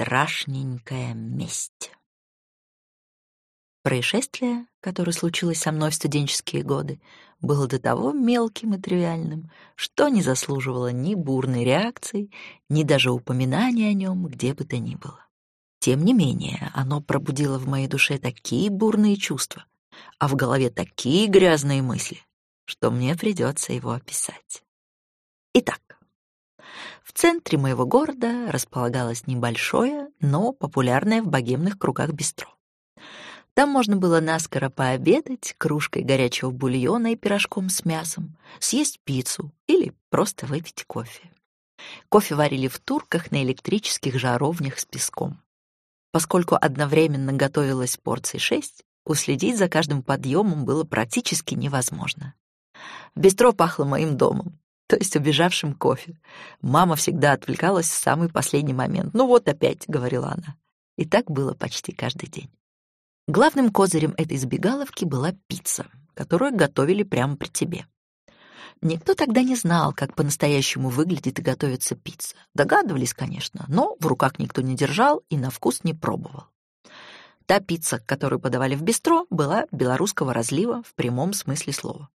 Страшненькая месть. Происшествие, которое случилось со мной в студенческие годы, было до того мелким и тривиальным, что не заслуживало ни бурной реакции, ни даже упоминания о нем где бы то ни было. Тем не менее, оно пробудило в моей душе такие бурные чувства, а в голове такие грязные мысли, что мне придется его описать. Итак, в центре моего города располагалось небольшое, но популярное в богемных кругах бистро. Там можно было наскоро пообедать кружкой горячего бульона и пирожком с мясом, съесть пиццу или просто выпить кофе. Кофе варили в турках на электрических жаровнях с песком. Поскольку одновременно готовилось порций шесть, уследить за каждым подъемом было практически невозможно. Бистро пахло моим домом, то есть убежавшим кофе. Мама всегда отвлекалась в самый последний момент. «Ну вот опять», — говорила она. И так было почти каждый день. Главным козырем этой забегаловки была пицца, которую готовили прямо при тебе. Никто тогда не знал, как по-настоящему выглядит и готовится пицца. Догадывались, конечно, но в руках никто не держал и на вкус не пробовал. Та пицца, которую подавали в бистро, была белорусского разлива в прямом смысле слова.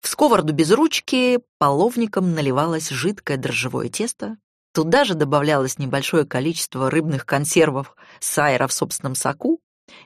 В сковороду без ручки половником наливалось жидкое дрожжевое тесто, туда же добавлялось небольшое количество рыбных консервов сайра в собственном соку,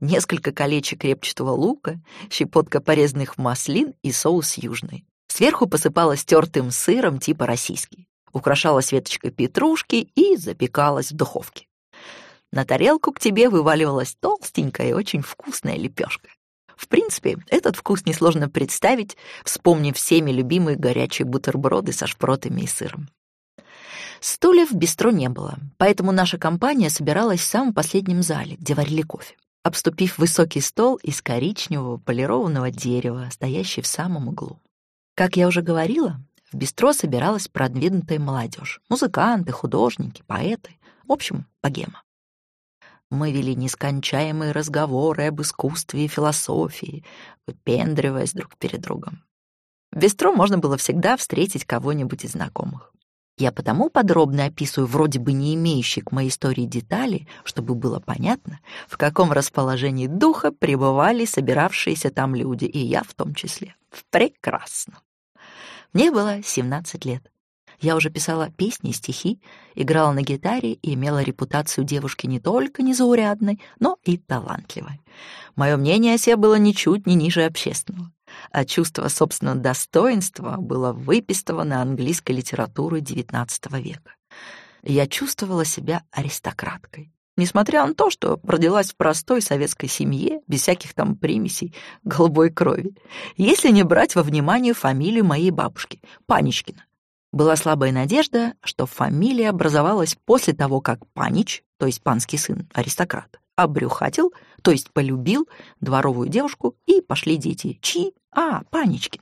несколько колечек репчатого лука, щепотка порезанных маслин и соус южный. Сверху посыпалось тертым сыром типа российский, украшалась веточкой петрушки и запекалась в духовке. На тарелку к тебе вываливалась толстенькая и очень вкусная лепешка. В принципе, этот вкус несложно представить, вспомнив всеми любимые горячие бутерброды со шпротами и сыром. Стульев в бистро не было, поэтому наша компания собиралась в самом последнем зале, где варили кофе, обступив высокий стол из коричневого полированного дерева, стоящий в самом углу. Как я уже говорила, в бистро собиралась продвинутая молодежь, музыканты, художники, поэты, в общем, богема. Мы вели нескончаемые разговоры об искусстве и философии, выпендриваясь друг перед другом. В бистро можно было всегда встретить кого-нибудь из знакомых. Я потому подробно описываю вроде бы не имеющие к моей истории детали, чтобы было понятно, в каком расположении духа пребывали собиравшиеся там люди, и я в том числе. Прекрасно. Мне было 17 лет. Я уже писала песни стихи, играла на гитаре и имела репутацию девушки не только незаурядной, но и талантливой. Мое мнение о себе было ничуть не ниже общественного, а чувство собственного достоинства было выпистовано английской литературой XIX века. Я чувствовала себя аристократкой. Несмотря на то, что родилась в простой советской семье, без всяких там примесей голубой крови, если не брать во внимание фамилию моей бабушки, Паничкина, была слабая надежда, что фамилия образовалась после того, как Панич, то есть панский сын, аристократ, обрюхатил, то есть полюбил дворовую девушку, и пошли дети. Чьи? А, Паничкин.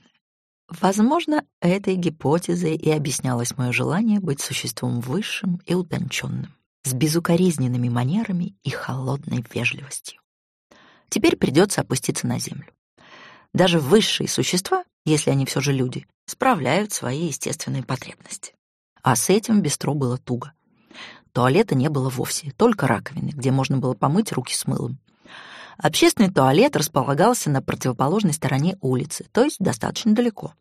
Возможно, этой гипотезой и объяснялось мое желание быть существом высшим и утонченным, с безукоризненными манерами и холодной вежливостью. Теперь придется опуститься на землю. Даже высшие существа, если они все же люди, справляют свои естественные потребности. А с этим бистро было туго. Туалета не было вовсе, только раковины, где можно было помыть руки с мылом. Общественный туалет располагался на противоположной стороне улицы, то есть достаточно далеко.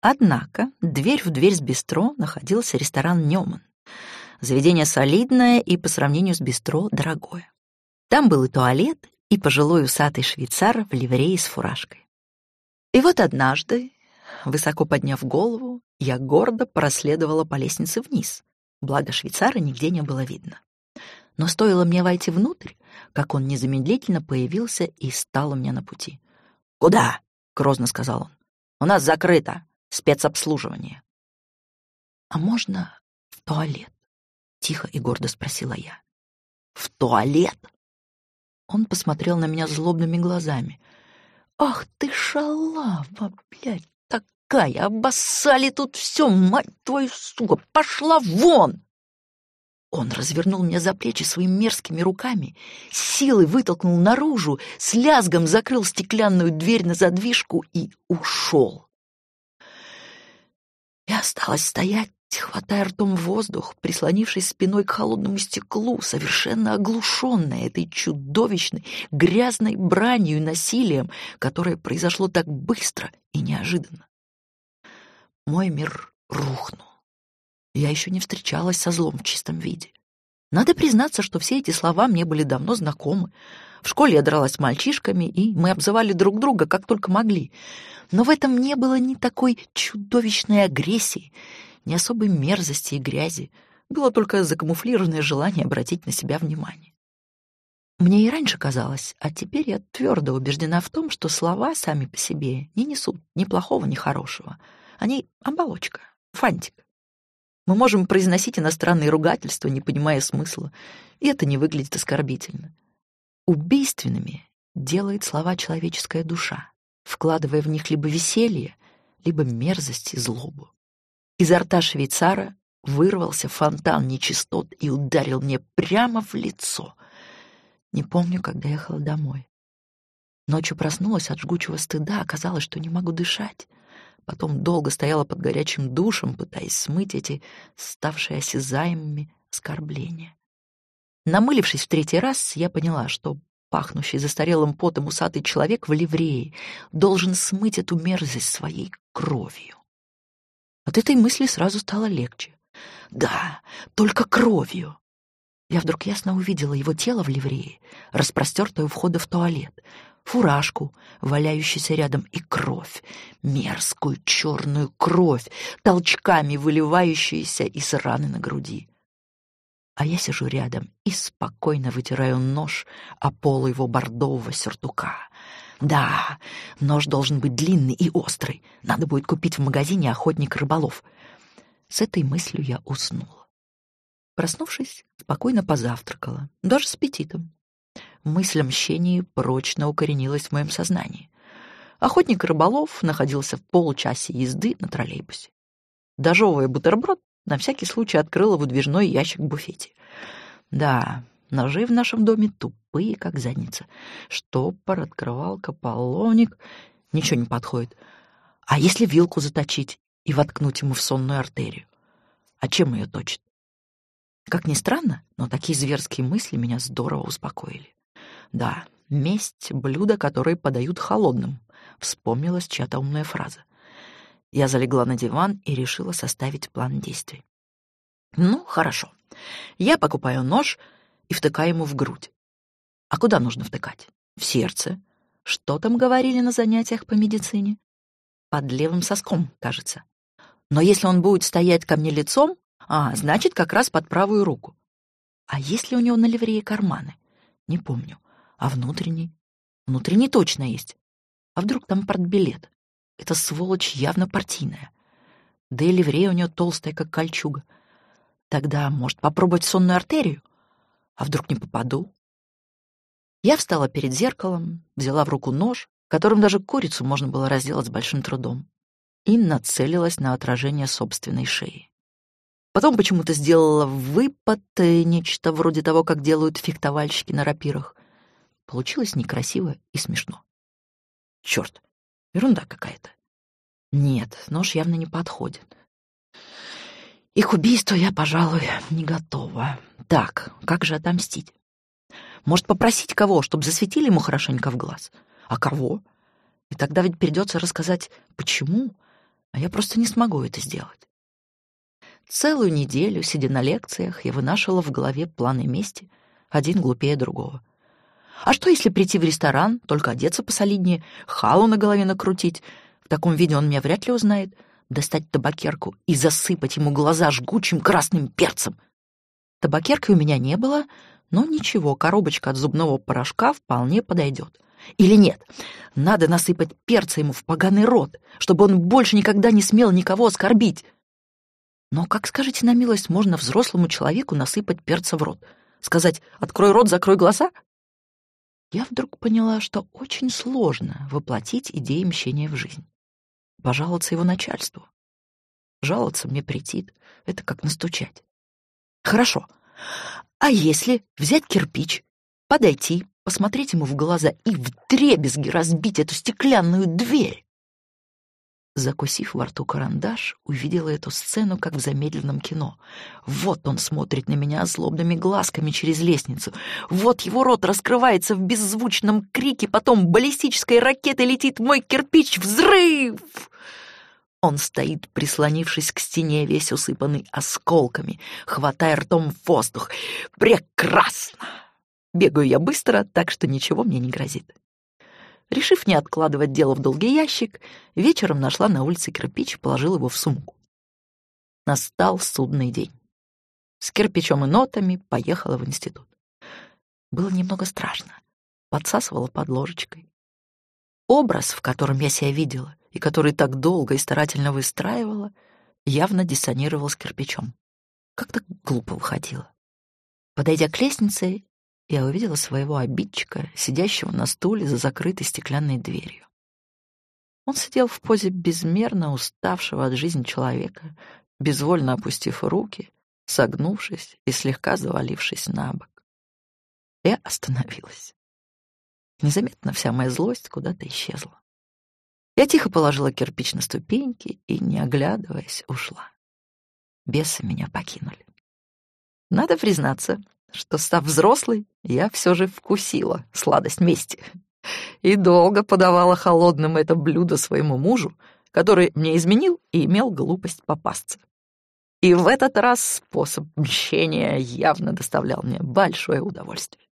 Однако дверь в дверь с бистро находился ресторан «Нёман». Заведение солидное и по сравнению с бистро дорогое. Там был и туалет, и пожилой усатый швейцар в ливрее с фуражкой. И вот однажды Высоко подняв голову, я гордо проследовала по лестнице вниз, благо швейцара нигде не было видно. Но стоило мне войти внутрь, как он незамедлительно появился и стал у меня на пути. «Куда?» — грозно сказал он. «У нас закрыто. Спецобслуживание». «А можно в туалет?» — тихо и гордо спросила я. «В туалет?» Он посмотрел на меня злобными глазами. «Ах ты шалава, блядь! такая? Обоссали тут все, мать твою, сука! Пошла вон!» Он развернул меня за плечи своими мерзкими руками, силой вытолкнул наружу, с лязгом закрыл стеклянную дверь на задвижку и ушел. Я осталась стоять хватая ртом воздух, прислонившись спиной к холодному стеклу, совершенно оглушенная этой чудовищной, грязной бранью и насилием, которое произошло так быстро и неожиданно. Мой мир рухнул. Я еще не встречалась со злом в чистом виде. Надо признаться, что все эти слова мне были давно знакомы. В школе я дралась с мальчишками, и мы обзывали друг друга как только могли. Но в этом не было ни такой чудовищной агрессии, ни особой мерзости и грязи. Было только закамуфлированное желание обратить на себя внимание. Мне и раньше казалось, а теперь я твердо убеждена в том, что слова сами по себе не несут ни плохого, ни хорошего. Они оболочка, фантик. Мы можем произносить иностранные ругательства, не понимая смысла, и это не выглядит оскорбительно. Убийственными делает слова человеческая душа, вкладывая в них либо веселье, либо мерзость и злобу. Изо рта швейцара вырвался фонтан нечистот и ударил мне прямо в лицо. Не помню, когда ехала домой. Ночью проснулась от жгучего стыда, оказалось, что не могу дышать. Потом долго стояла под горячим душем, пытаясь смыть эти ставшие осязаемыми оскорбления. Намылившись в третий раз, я поняла, что пахнущий застарелым потом усатый человек в ливрее должен смыть эту мерзость своей кровью. От этой мысли сразу стало легче. Да, только кровью. Я вдруг ясно увидела его тело в ливрее, распростертое у входа в туалет, фуражку, валяющуюся рядом, и кровь, мерзкую черную кровь, толчками выливающуюся из раны на груди. А я сижу рядом и спокойно вытираю нож о пол его бордового сюртука. Да, нож должен быть длинный и острый. Надо будет купить в магазине охотник-рыболов. С этой мыслью я уснула. Проснувшись, спокойно позавтракала, даже с аппетитом мысль о мщении прочно укоренилась в моем сознании. Охотник рыболов находился в получасе езды на троллейбусе. Дожевывая бутерброд, на всякий случай открыла выдвижной ящик в буфете. Да, ножи в нашем доме тупые, как задница. Штопор, открывалка, полоник. Ничего не подходит. А если вилку заточить и воткнуть ему в сонную артерию? А чем ее точит? Как ни странно, но такие зверские мысли меня здорово успокоили. Да, месть — блюдо, которое подают холодным. Вспомнилась чья-то умная фраза. Я залегла на диван и решила составить план действий. Ну, хорошо. Я покупаю нож и втыкаю ему в грудь. А куда нужно втыкать? В сердце. Что там говорили на занятиях по медицине? Под левым соском, кажется. Но если он будет стоять ко мне лицом, а, значит, как раз под правую руку. А есть ли у него на ливрее карманы? Не помню. А внутренний? Внутренний точно есть. А вдруг там портбилет? Эта сволочь явно партийная. Да и ливрея у нее толстая, как кольчуга. Тогда, может, попробовать сонную артерию? А вдруг не попаду? Я встала перед зеркалом, взяла в руку нож, которым даже курицу можно было разделать с большим трудом, и нацелилась на отражение собственной шеи. Потом почему-то сделала выпад, э, нечто вроде того, как делают фехтовальщики на рапирах. Получилось некрасиво и смешно. Черт, ерунда какая-то. Нет, нож явно не подходит. И к убийству я, пожалуй, не готова. Так, как же отомстить? Может, попросить кого, чтобы засветили ему хорошенько в глаз? А кого? И тогда ведь придется рассказать, почему, а я просто не смогу это сделать. Целую неделю, сидя на лекциях, я вынашивала в голове планы мести, один глупее другого. А что, если прийти в ресторан, только одеться посолиднее, халу на голове накрутить? В таком виде он меня вряд ли узнает. Достать табакерку и засыпать ему глаза жгучим красным перцем. Табакерки у меня не было, но ничего, коробочка от зубного порошка вполне подойдет. Или нет, надо насыпать перца ему в поганый рот, чтобы он больше никогда не смел никого оскорбить. Но как, скажите на милость, можно взрослому человеку насыпать перца в рот? Сказать «открой рот, закрой глаза»? я вдруг поняла, что очень сложно воплотить идеи мщения в жизнь. Пожаловаться его начальству. Жаловаться мне претит. Это как настучать. Хорошо. А если взять кирпич, подойти, посмотреть ему в глаза и вдребезги разбить эту стеклянную дверь? Закусив во рту карандаш, увидела эту сцену, как в замедленном кино. Вот он смотрит на меня злобными глазками через лестницу. Вот его рот раскрывается в беззвучном крике, потом баллистической ракетой летит мой кирпич. Взрыв! Он стоит, прислонившись к стене, весь усыпанный осколками, хватая ртом воздух. Прекрасно! Бегаю я быстро, так что ничего мне не грозит. Решив не откладывать дело в долгий ящик, вечером нашла на улице кирпич и положила его в сумку. Настал судный день. С кирпичом и нотами поехала в институт. Было немного страшно. Подсасывала под ложечкой. Образ, в котором я себя видела, и который так долго и старательно выстраивала, явно диссонировал с кирпичом. Как-то глупо выходило. Подойдя к лестнице, я увидела своего обидчика, сидящего на стуле за закрытой стеклянной дверью. Он сидел в позе безмерно уставшего от жизни человека, безвольно опустив руки, согнувшись и слегка завалившись на бок. Я остановилась. Незаметно вся моя злость куда-то исчезла. Я тихо положила кирпич на ступеньки и, не оглядываясь, ушла. Бесы меня покинули. Надо признаться, что, став взрослой, я все же вкусила сладость мести и долго подавала холодным это блюдо своему мужу, который мне изменил и имел глупость попасться. И в этот раз способ мщения явно доставлял мне большое удовольствие.